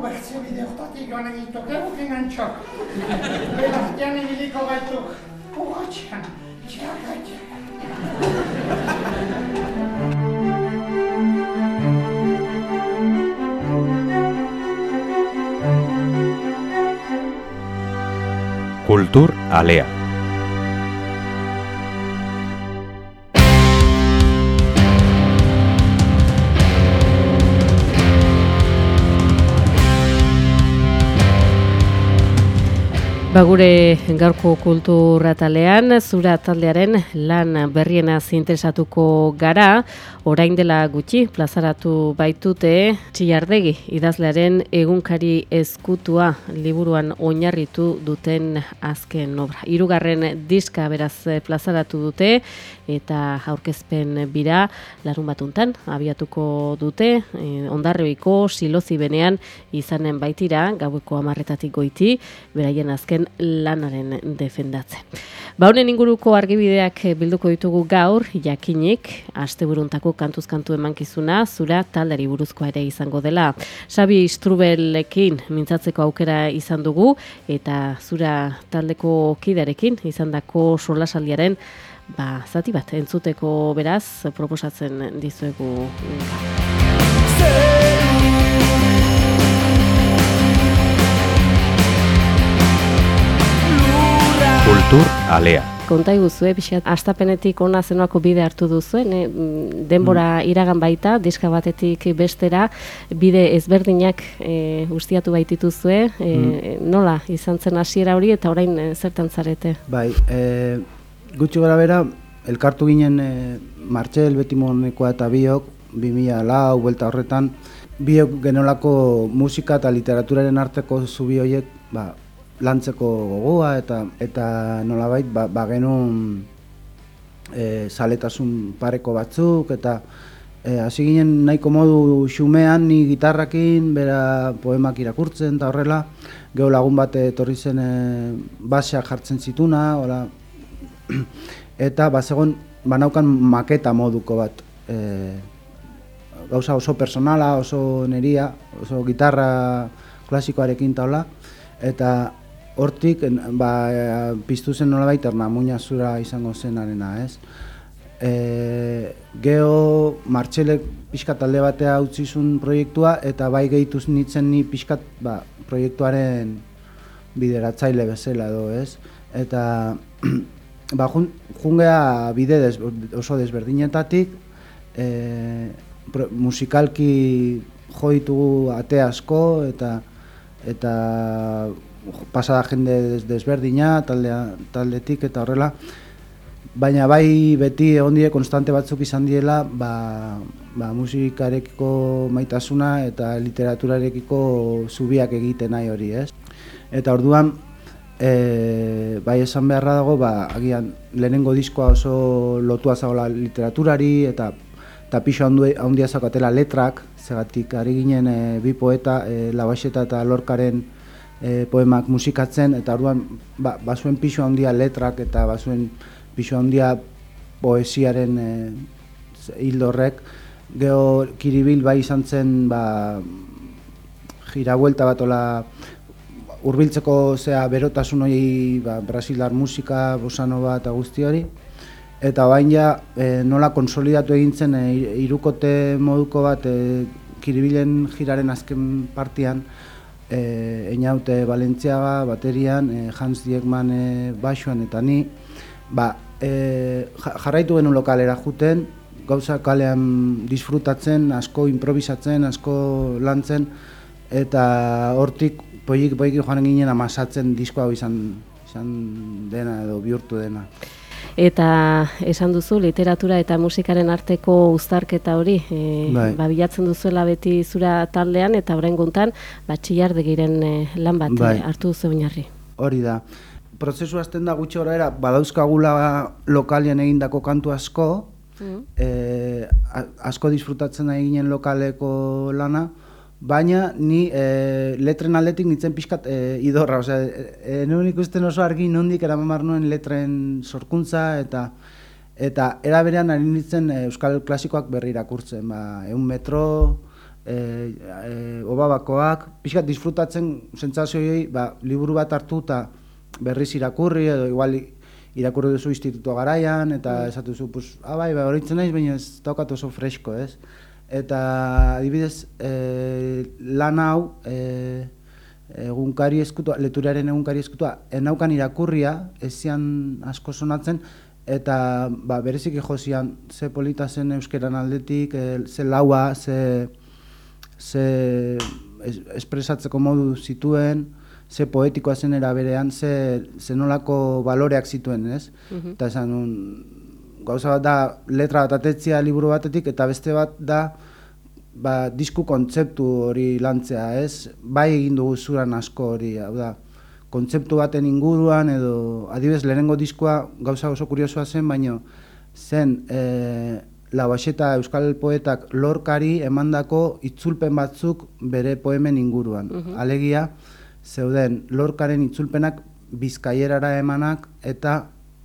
Ubertzio bide hartatik joan egituk egukin antxok. Belartian egiliko gaituk. Urratxean, txarratxean. Kultur Alea. Ba gure gaurko kultura talean, zura taldearen lan berriena interesatuko gara, orain dela gutxi plazaratu baitute txillardegi idazlearen egunkari ezkutua liburuan oinarritu duten azken obra. Hirugarren diska beraz plazaratu dute eta aurkezpen bira larun batuntan abiatuko dute, e, ondarrioiko silozi benean izanen baitira, gaueko amarretatik goiti, beraien azken lanaren defendatze. Ba honen inguruko argibideak bilduko ditugu gaur, jakinik, asteburuntako kantuz kantu emankizuna, zura taldari buruzkoa ere izango dela. Xabi Strubelekin mintzatzeko aukera izan dugu, eta zura taldeko kiderekin izandako solasaldiaren ba, zati bat entzuteko beraz proposatzen dizuegu. Kultur Alea. Konta iguzue, pixat, astapenetik ona zenuako bide hartu duzuen, eh? denbora iragan baita, diska batetik bestera, bide ezberdinak e, ustiatu baitituzue, e, nola izan zen hasiera hori eta orain e, zertan zarete? Bai, e, gutxi gara bera, elkartu ginen e, Martxel Betimonekoa eta biok, 2000 lau, buelta horretan, biok genolako musika eta literaturaren arteko zubi horiek, ba, lantzeko gogoa eta eta nolabait ba, ba genuen e, saletasun pareko batzuk eta e, hasi ginen nahiko modu xumean ni gitarrakin bera poemak irakurtzen eta horrela geho lagun bat etorri zen e, baseak jartzen zituna hola, eta bazegon banaukan maketa moduko bat e, gauza oso personala, oso neria, oso gitarra klasikoarekin taula eta hortik ba, piztu zen nolabait ernamuina zura izango zenarena, ez? E, geho martxelek pixka talde batea utzizun proiektua eta bai gehituz nintzen ni pixkat ba, proiektuaren bideratzaile bezala edo, ez? Eta ba, jun, jungea bide des, oso desberdinetatik e, pro, musikalki jo ditugu ate asko eta eta pasada jende desberdina, taldea, taldetik eta horrela, baina bai beti egon die konstante batzuk izan diela ba, ba, musikarekiko maitasuna eta literaturarekiko zubiak egiten nahi hori, ez? Eta orduan, e, bai esan beharra dago, ba, agian lehenengo diskoa oso lotua zagola literaturari eta eta pixo handia zakatela letrak, zegatik ari ginen e, bi poeta, e, Labaxeta eta Lorkaren e, poemak musikatzen eta orduan ba, basuen pisu handia letrak eta basuen pisu handia poesiaren e, hildorrek geho kiribil bai izan zen ba, gira buelta bat ola urbiltzeko zea berotasun hori ba, brasilar musika, bosanova eta guzti hori. Eta bain ja e, nola konsolidatu egintzen e, irukote moduko bat e, kiribilen giraren azken partian e, Einaute Valentziaga baterian, e, Hans Diekman e, baixoan eta ni, ba, e, jarraitu genuen lokalera juten, gauza kalean disfrutatzen, asko improvisatzen, asko lantzen, eta hortik poik poik joan ginen amasatzen disko hau izan, izan dena edo bihurtu dena. Eta esan duzu, literatura eta musikaren arteko uztarketa hori, e, bai. ba, bilatzen duzuela beti zura taldean, eta orain guntan, ba, txillardegiren e, lan bat bai. hartu duzu oinarri. Hori da. prozesu azten da gutxi gora era, badauzkagula lokalian egindako kantu asko, Mm. e, asko disfrutatzen da eginen lokaleko lana, baina ni e, letren aldetik nintzen pixkat e, idorra, osea, e, nuen ikusten oso argi nondik eraman nuen letren sorkuntza eta eta era berean ari nintzen euskal klasikoak berri irakurtzen, ba, eun metro, e, e, obabakoak, pixkat disfrutatzen sentsazioei, ba, liburu bat hartu eta berriz irakurri edo igual irakurri duzu instituto garaian eta esatu zu, pues, ah, bai, bai, horitzen naiz, baina ez daukat oso fresko, ez? Eta adibidez, e, lan hau, e, egunkari eskutua, leturaren egunkari eskutua, enaukan irakurria, ezian asko sonatzen, eta ba, bereziki jozian, ze polita zen euskeran aldetik, e, ze laua, ze, ze es, espresatzeko modu zituen, ze poetikoa zen era berean, ze, ze nolako baloreak zituen, ez? Eta esan nun, gauza bat da letra bat atetzia liburu batetik, eta beste bat da ba, disku kontzeptu hori lantzea, ez? Bai egin dugu zuran asko hori, hau da, kontzeptu baten inguruan, edo adibidez lehenengo diskoa gauza oso kuriosoa zen, baino zen e, Labaxeta Euskal Poetak lorkari emandako itzulpen batzuk bere poemen inguruan. Alegia, zeuden lorkaren itzulpenak bizkaierara emanak eta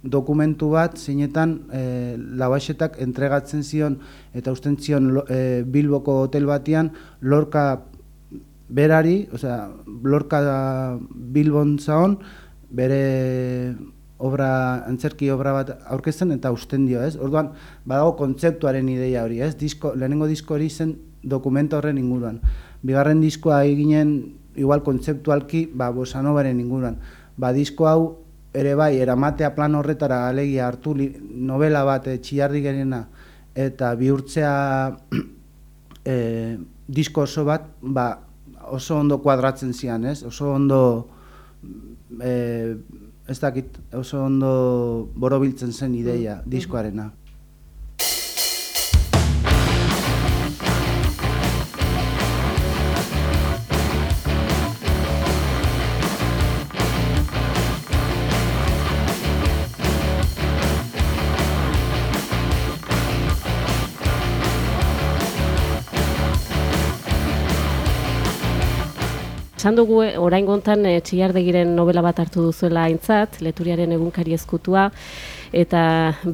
dokumentu bat zeinetan e, Labaxetak entregatzen zion eta usten zion e, Bilboko hotel batean lorka berari, osea, lorka Bilbon zaon, bere obra, antzerki obra bat aurkezten eta usten dio, ez? Orduan, badago kontzeptuaren ideia hori, ez? Disko, lehenengo disko hori zen dokumento horren inguruan. Bigarren diskoa eginen, igual kontzeptualki, ba, bosanovaren inguruan. Ba, disko hau ere bai, eramatea plan horretara alegia hartu li, novela bat e, txillardigerena eta bihurtzea e, disko oso bat, ba, oso ondo kuadratzen zian, ez? Oso ondo e, ez dakit, oso ondo borobiltzen zen ideia diskoarena. Esan dugu eh, orain gontan e, txillardegiren novela bat hartu duzuela aintzat, leturiaren egunkari ezkutua, eta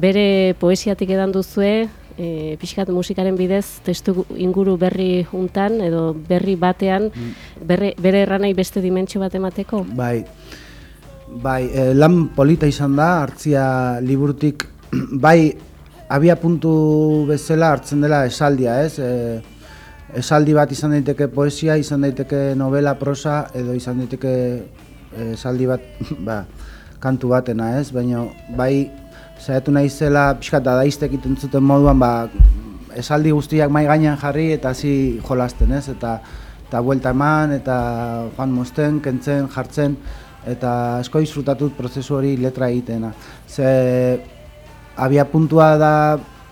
bere poesiatik edan duzue, e, pixkat musikaren bidez, testu inguru berri untan, edo berri batean, berre, bere erranai beste dimentsio bat emateko? Bai, bai e, lan polita izan da, hartzia liburutik, bai, abia puntu bezala hartzen dela esaldia, ez? E, esaldi bat izan daiteke poesia, izan daiteke novela, prosa, edo izan daiteke e, esaldi bat, ba, kantu batena, ez? Baina, bai, saiatu naizela pixkat dadaistek iten zuten moduan, ba, esaldi guztiak mai gainean jarri eta hasi jolasten, ez? Eta eta buelta eman eta joan mosten, kentzen, jartzen eta asko disfrutatut prozesu hori letra egitena. Ze abia puntua da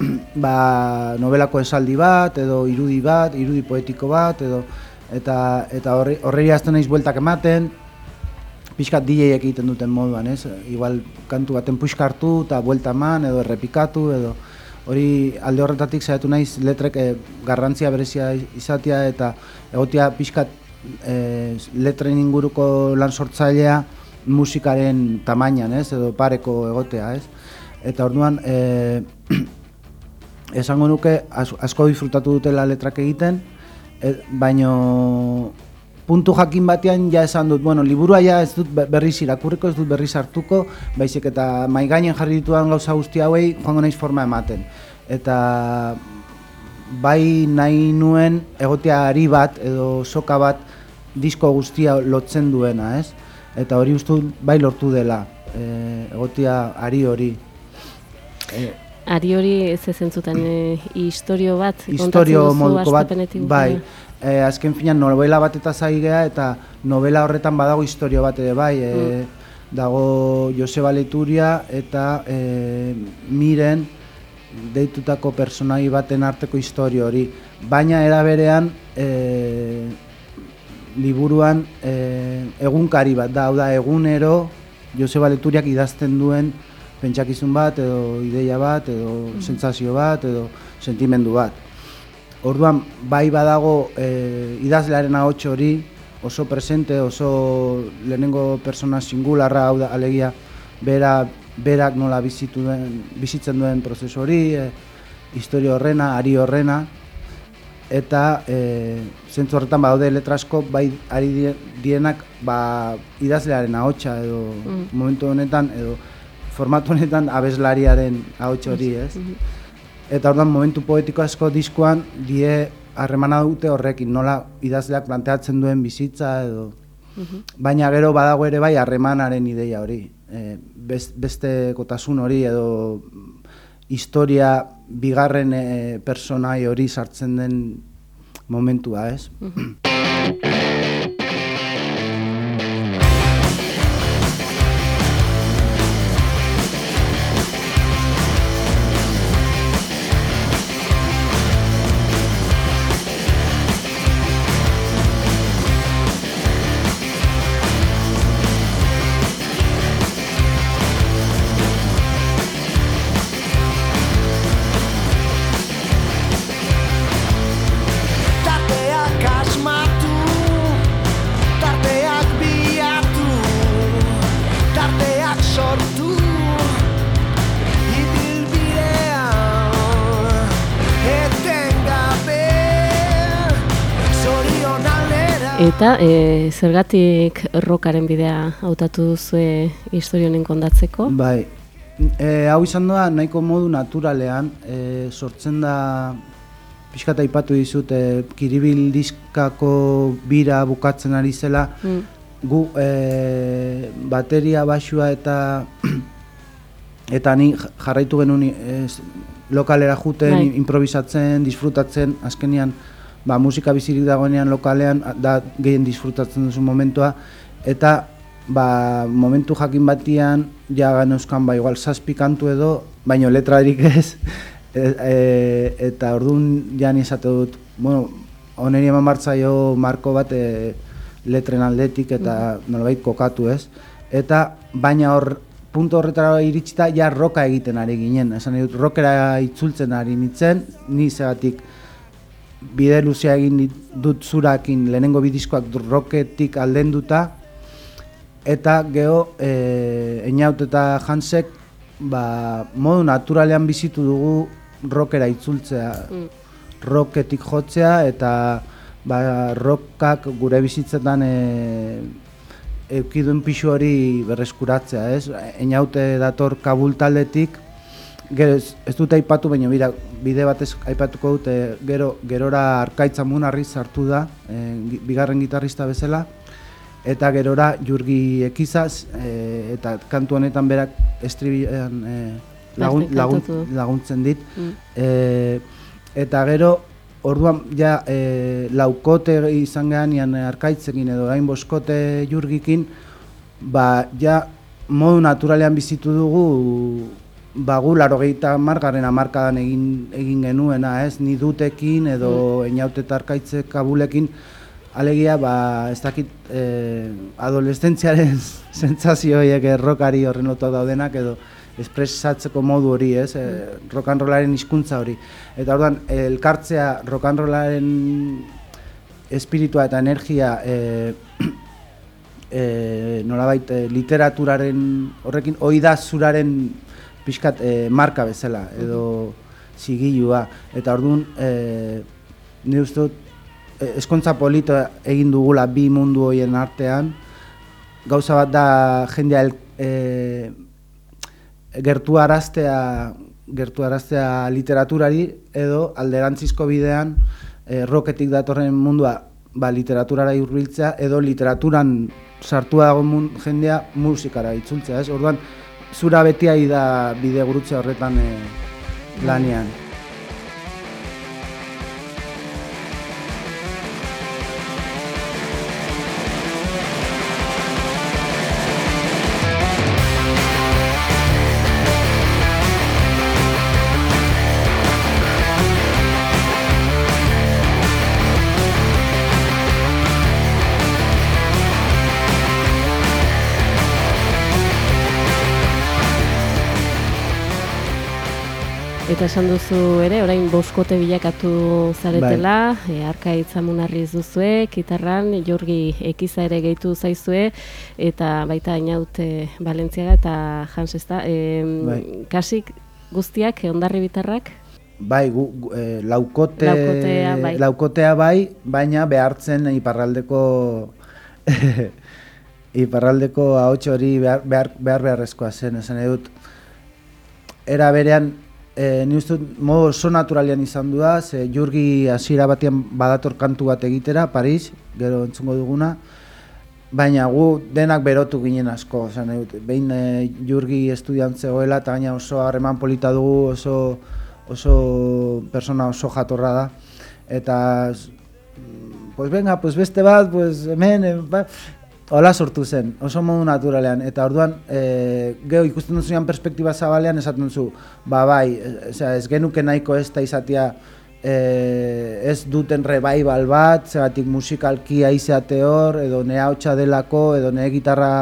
ba, novelako esaldi bat edo irudi bat, irudi poetiko bat edo eta eta horri horri hasten naiz bueltak ematen pixkat DJ-ek egiten duten moduan, ez? Igual kantu baten puxka hartu eta buelta eman edo errepikatu edo hori alde horretatik saiatu naiz letrek eh, garrantzia berezia izatea eta egotia pixkat eh, letren inguruko lan sortzailea musikaren tamainan, ez? Edo pareko egotea, ez? Eta orduan eh, esango nuke as- asko disfrutatu dutela letrak egiten, e, baino puntu jakin batean ja esan dut, bueno, liburua ja ez dut be- berriz irakurriko, ez dut berriz hartuko, baizik eta mai gainen jarri ditudan gauza guzti hauei joango naiz forma ematen. Eta bai nahi nuen egotea ari bat edo soka bat disko guztia lotzen duena, ez? Eta hori uste bai lortu dela, e, egotea ari hori. E, Ari hori ez zentzutan e, historio bat, historio moduko bat, bai. E, azken finan novela bat eta zaigea eta novela horretan badago historio bat ere bai. E, dago Joseba Leturia eta e, Miren deitutako personai baten arteko historio hori. Baina era berean e, liburuan e, egunkari bat da, hau da egunero Joseba Leturiak idazten duen pentsakizun bat, edo ideia bat, edo Mhm. sentsazio bat, edo sentimendu bat. Orduan, bai badago e, idazlearen ahots hori, oso presente, oso lehenengo persona singularra, hau da, alegia, bera, berak nola bizitu duen, bizitzen duen prozesu hori, e, historia horrena, ari horrena, eta e, zentzu horretan badaude letra asko bai ari die- dienak ba, idazlearen ahotsa edo Mm. momentu honetan edo formatu honetan abeslariaren ahots hori, ez? Eta orduan momentu poetiko asko diskoan die harremana dute horrekin, nola idazleak planteatzen duen bizitza edo baina gero badago ere bai harremanaren ideia hori. E, best, beste kotasun hori edo historia bigarren e, personai hori sartzen den momentua, ez? Eta e, zergatik rokaren bidea hautatu duzue historionen kondatzeko? Bai, e, hau izan da nahiko modu naturalean, e, sortzen da pixkat aipatu dizut, e, kiribil diskako bira bukatzen ari zela, Mm. gu e, bateria basua eta eta ni jarraitu genuen ez, lokalera juten, Bai. improvisatzen, disfrutatzen, azkenian ba, musika bizirik dagoenean lokalean da gehien disfrutatzen duzu momentua eta ba, momentu jakin batian ja ganeuzkan ba, igual zazpi kantu edo, baino letrarik ez e, e, eta orduan ja ni esate dut bueno, oneri eman martzaio marko bat e, letren aldetik eta nolabait kokatu ez? Eta baina hor puntu horretara iritsita ja roka egiten ari ginen. Esan dut rockera itzultzen ari nintzen ni zegatik bide luzea egin dut zurakin lehenengo bidiskoak rocketik aldenduta eta geho e, Einaut eta Hansek ba, modu naturalean bizitu dugu rockera itzultzea Mm. rocketik jotzea eta ba, rockak gure bizitzetan e, eukiduen pixu hori berreskuratzea, ez? Einaute dator Kabul taldetik, gero ez, ez dut aipatu, baina bira, bide batez aipatuko dute gero, gerora arkaitza munarri sartu da, e, bigarren gitarrista bezala, eta gerora jurgi ekizaz, e, eta kantu honetan berak estribian e, lagun, lagun, laguntzen dit. Mm. E, eta gero, orduan ja e, laukote izan gehanean e, arkaitzekin edo gain boskote jurgikin, ba ja modu naturalean bizitu dugu ba gu larogeita margarren amarkadan egin, egin genuena, ez, ni dutekin edo mm. einaute eta arkaitze kabulekin, alegia, ba, ez dakit, e, adolescentziaren sentsazio horiek errokari horren lotuak daudenak, edo espresatzeko modu hori, ez, e, rock and rollaren hizkuntza hori. Eta orduan, elkartzea rock and rollaren espiritua eta energia e, e, nolabait literaturaren horrekin oidazuraren pixkat e, marka bezala edo zigilua eta orduan e, ni uste dut e, eskontza polito egin dugula bi mundu hoien artean gauza bat da jendea el, e, gertu araztea gertu araztea literaturari edo alderantzizko bidean e, roketik datorren mundua ba, literaturara hurbiltzea edo literaturan sartua dago jendea musikara itzultzea, ez? Orduan, zura betia da bide gurutze horretan e, lanean. Eta esan duzu ere, orain boskote bilakatu zaretela, e, arka itzamunarriz duzue, kitarran, jorgi ekiza ere gehitu zaizue, eta baita inaute Balentziaga eta Hans ezta. E, Bai. Kasik guztiak, e, ondarri bitarrak? Bai, gu, gu- eh, laukote, Laukotea, bai. laukotea bai, baina behartzen iparraldeko iparraldeko ahots hori behar, behar, behar beharrezkoa zen, esan nahi dut. Era berean, e, ni uste modu oso naturalian izan du da, ze jurgi hasiera batean badator kantu bat egitera, Paris, gero entzungo duguna, baina gu denak berotu ginen asko, esan nahi dut. Behin e, jurgi estudian zegoela, eta gaina oso harreman polita dugu, oso, oso persona oso jatorra da, eta mm, pues venga, pues beste bat, pues hemen, eh, ba, hola sortu zen, oso modu naturalean, eta orduan, e, geho ikusten duzunean perspektiba zabalean esaten duzu, ba bai, e, osea, ez genuke nahiko ez da izatea e, ez duten revival bat, zegatik musikalki aizeate hor, edo nea hotxa delako, edo nire gitarra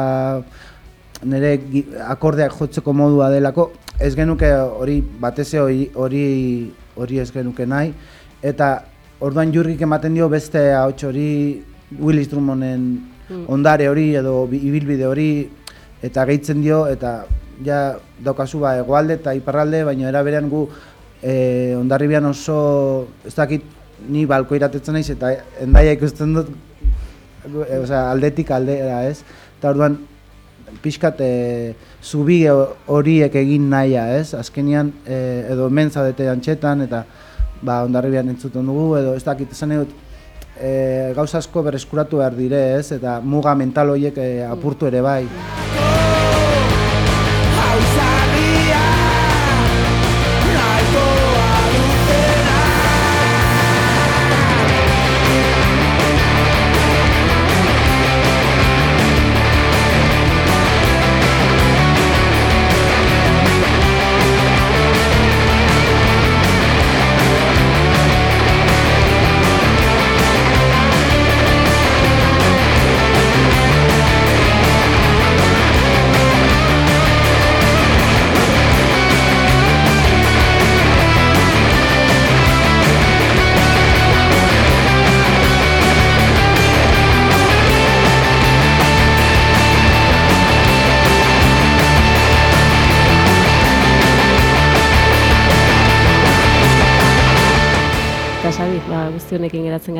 nire akordeak jotzeko modua delako, ez genuke hori batez hori hori hori ez genuke nahi. Eta orduan jurgik ematen dio beste ahots hori Willis Drummonden ondare hori edo bi- ibilbide hori eta gehitzen dio eta ja daukazu ba hegoalde eta iparralde baina era berean gu e, ondarribian oso ez dakit ni balko iratetzen naiz eta endaia ikusten dut e, osea, aldetik aldera ez eta orduan pixkat e, zubi horiek egin nahia, ez? Azkenian e, edo hemen zaudete antxetan eta ba ondarribian entzuten dugu edo ez dakit esan dut e, gauza asko berreskuratu behar dire, ez? Eta muga mental horiek e, apurtu ere bai.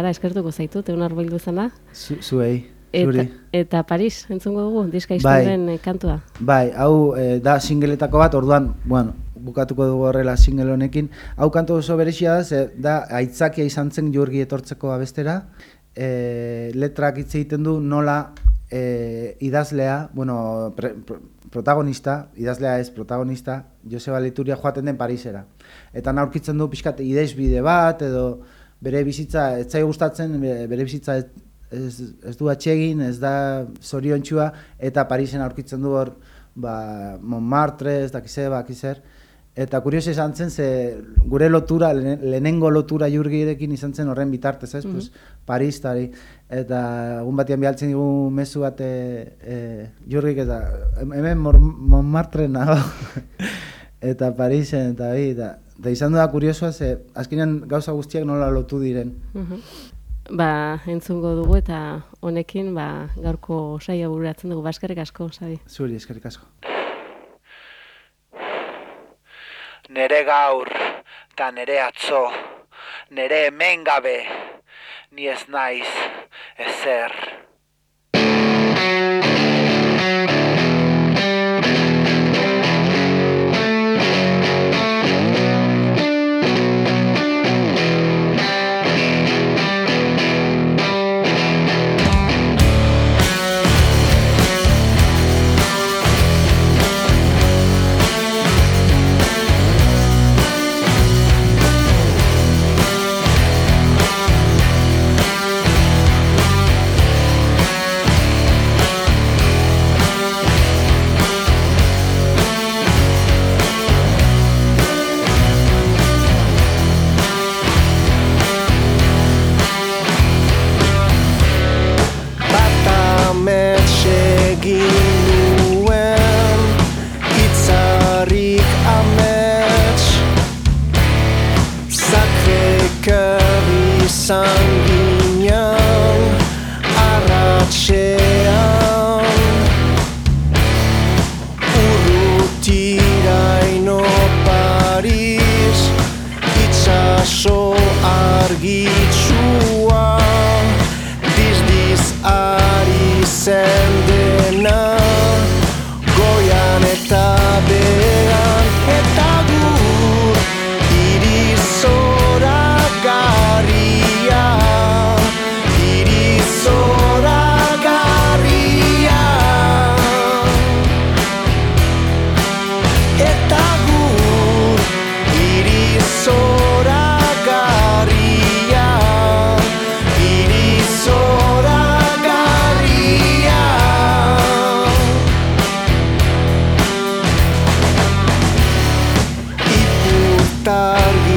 Gara, eskertuko zaitut, egun arboildu zena. Zu, zuei, Eta, eta Paris, entzungo dugu, diska Bai. historien eh, kantua. Bai, hau e, da singeletako bat, orduan, bueno, bukatuko dugu horrela single honekin. Hau kantu oso berexia da, ze da aitzakia izan zen jurgi etortzeko abestera. E, letrak hitz egiten du nola e, idazlea, bueno, pre, pro- protagonista, idazlea ez protagonista, Joseba Lituria joaten den Parisera. Eta aurkitzen du pixkat ideizbide bat, edo bere bizitza, ez zai gustatzen, be- bere bizitza ez, ez, ez du atsegin, ez da zoriontxua, eta Parisen aurkitzen du hor, ba, Montmartre, ez dakize, bakizer. Eta kurioso izan zen, ze gure lotura, lehen- lehenengo lotura jurgirekin izan zen horren bitartez, ez? Pues, Paris, tari. Eta egun batean bialtzen digu mezu bat e, jurgik eta hem- hemen Montmartre nago. eta Parisen, eta bi, eta, eta izan da kuriosoa, ze azkenean gauza guztiak nola lotu diren. Mhm. Ba, entzungo dugu eta honekin ba, gaurko saia bururatzen dugu. Baskerrik asko, sabi. Zuri, eskerrik asko. nere gaur, ta nere atzo, nere hemen gabe, ni ez naiz, ezer. Ari estar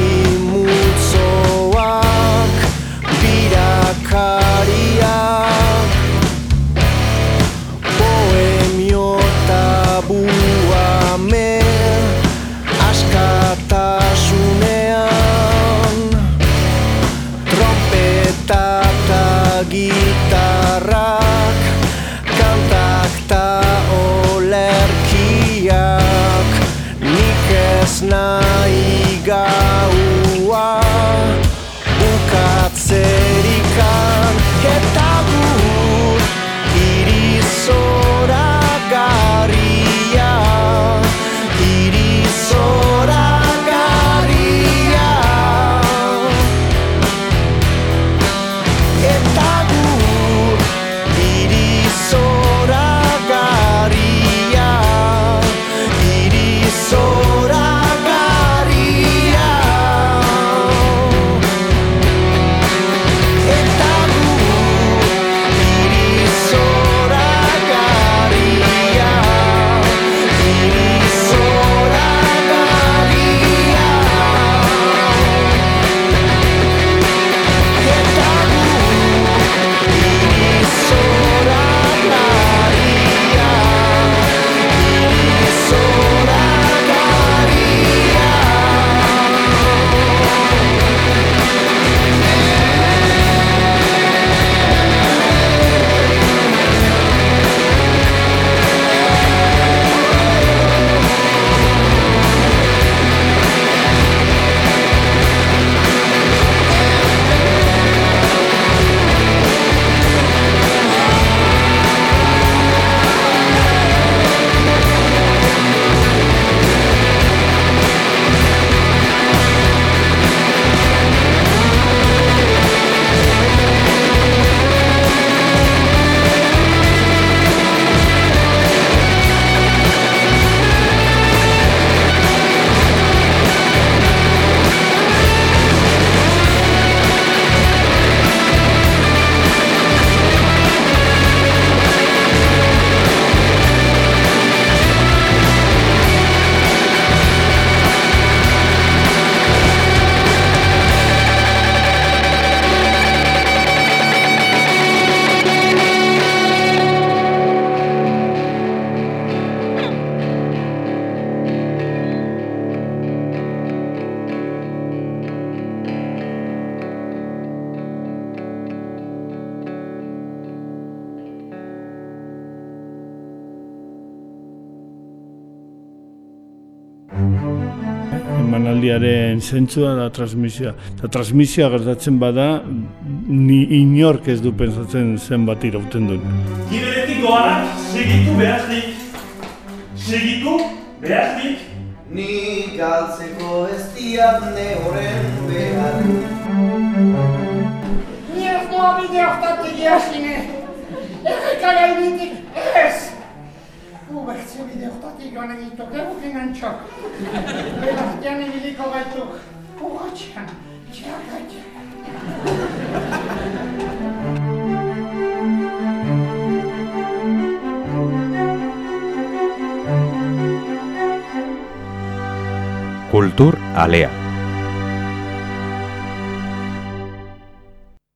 zentzua da transmisioa. Eta transmisioa gertatzen bada, ni inork ez du pensatzen zenbat irauten duen. Gibeletik doanak segitu behaznik. Segitu behaznik. Ni galtzeko ez diat ne horren behar Ni ez doa bide hortatik jasine. Erreka gaibitik ez. Ubertzio bide hortatik joan egituk, egukin antxok. Belartian ibiliko gaituk. Urratxean, txarratxean. Kultur Alea.